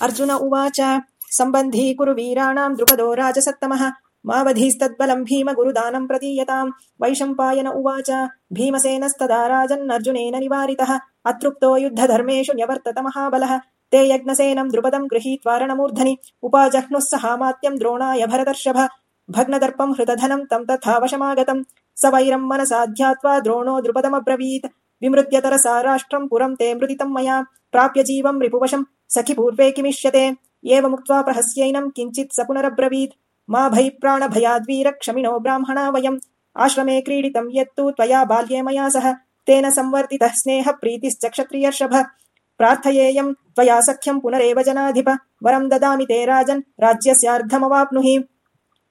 अर्जुन उवाच सम्बन्धी कुरु वीराणाम् द्रुपदो राजसत्तमः। मावधीस्तद्बलम् भीम गुरुदानम् प्रदीयताम् वैशम्पायन उवाच भीमसेनस्तदा राजन्नर्जुनेन निवारितः। अतृप्तो युद्धधर्मेषु न्यवर्तत महाबलः। ते यज्ञसेनम् द्रुपदम् गृहीत्वारणमूर्धनि उपाजह्नुः सहामात्यम् द्रोणाय भरतर्षभ। भग्नदर्पम् हृतधनम् तम् तथा वशमागतम् स वैरम् मनसा ध्यात्वा द्रोणो द्रुपदमब्रवीत्। विमृत्यतरसा राष्ट्रम् पुरम् ते मृदितम् मया। प्राप्य जीवम् रिपुवशम् सखि पूर्वे किमिष्यते? एवमुक्त्वा प्रहस्यैनम् किञ्चित् स पुनरब्रवीत्। मा भै प्राणभयाद्वीर क्षमिणो ब्राह्मणा वयम्। आश्रमे क्रीडितम् यत्तु त्वया बाल्ये मया सह। तेन संवर्तितः स्नेह प्रीतिश्च क्षत्रियर्षभ। प्रार्थयेयम् त्वया सख्यम् पुनरेव जनाधिप। वरम् ददामि ते राजन्। राज्यस्यार्धमवाप्नुहि।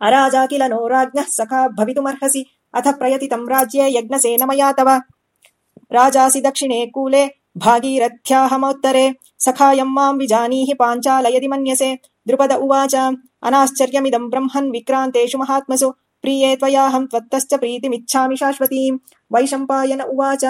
अराजा किल नो राज्ञः सखा भवितुमर्हसि। अथ प्रयतितम् राज्ये यज्ञसेन मया तव। राजासि दक्षिणे कूले भागीरथ्याहमोत्तरे सखायम् माम् विजानीहि पाञ्चाल यदि मन्यसे। द्रुपद उवाच अनाश्चर्यमिदम् ब्रह्मन् विक्रान्तेषु महात्मसु प्रिये त्वयाहम् त्वत्तश्च प्रीतिमिच्छामि शाश्वतीम्। वैशम्पायन उवाच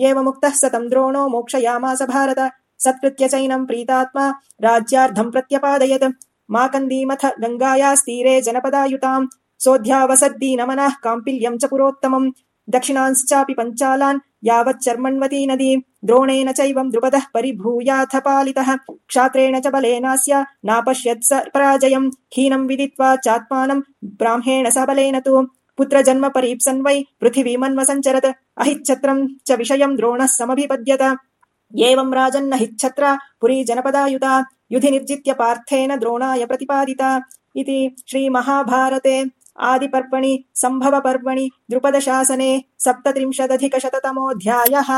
एवमुक्तः सतम् द्रोणो मोक्षयामास भारत। सत्कृत्य चैनम् प्रीतात्मा राज्यार्धम् प्रत्यपादयत्। माकन्दीमथ गङ्गायास्तीरे जनपदायुताम् सोऽध्यावसद्दीनमनः काम्पिल्यम् च पुरोत्तमम् दक्षिणांश्चापि पञ्चालान् यावच्चर्मण्वती नदी, द्रोणेन चैवम् द्रुपदः परिभूयाथ पालितः क्षात्रेण च बलेनास्य नापश्यत् स पराजयम् हीनम् विदित्वा चात्मानम् ब्राह्मेण स बलेन तु। पुत्रजन्म परीप्सन् वै पृथिवीमन्वसञ्चरत् अहिच्छत्रम् च विषयम् द्रोणः समभिपद्यत। एवम् राजन्न हिच्छत्रा, पुरी जनपदायुता युधि निर्जित्य पार्थेन द्रोणाय प्रतिपादिता। इति श्रीमहाभारते। आदिपर्वणि सम्भवपर्वणि द्रुपदशासने सप्तत्रिंशदधिकशततमोऽध्यायः